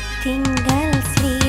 ditinggal sleep